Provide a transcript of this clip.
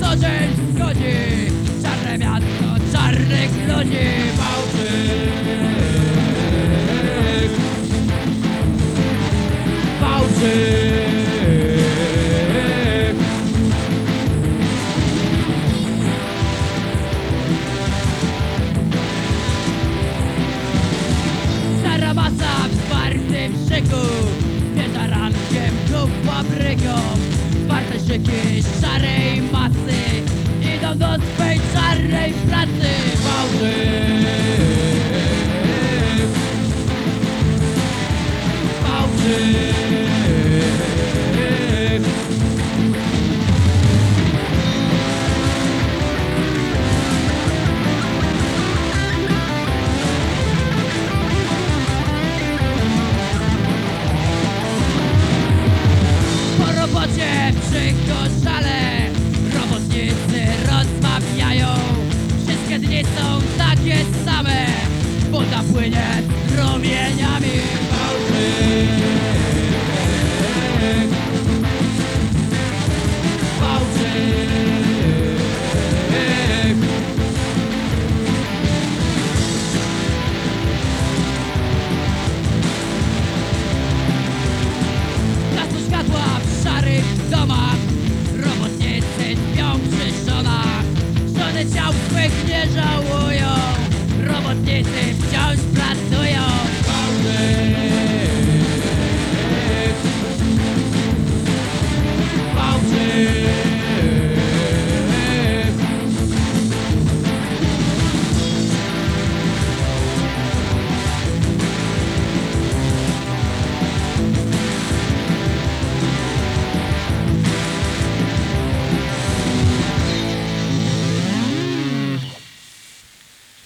co dzień schodzi Czarne miasto, czarnych ludzi Bałtyk Bałtyk Szyki szarej masy Idą do swej czarnej pracy Bałtyk Bałtyk make us ciał nie żałują. Robotnicy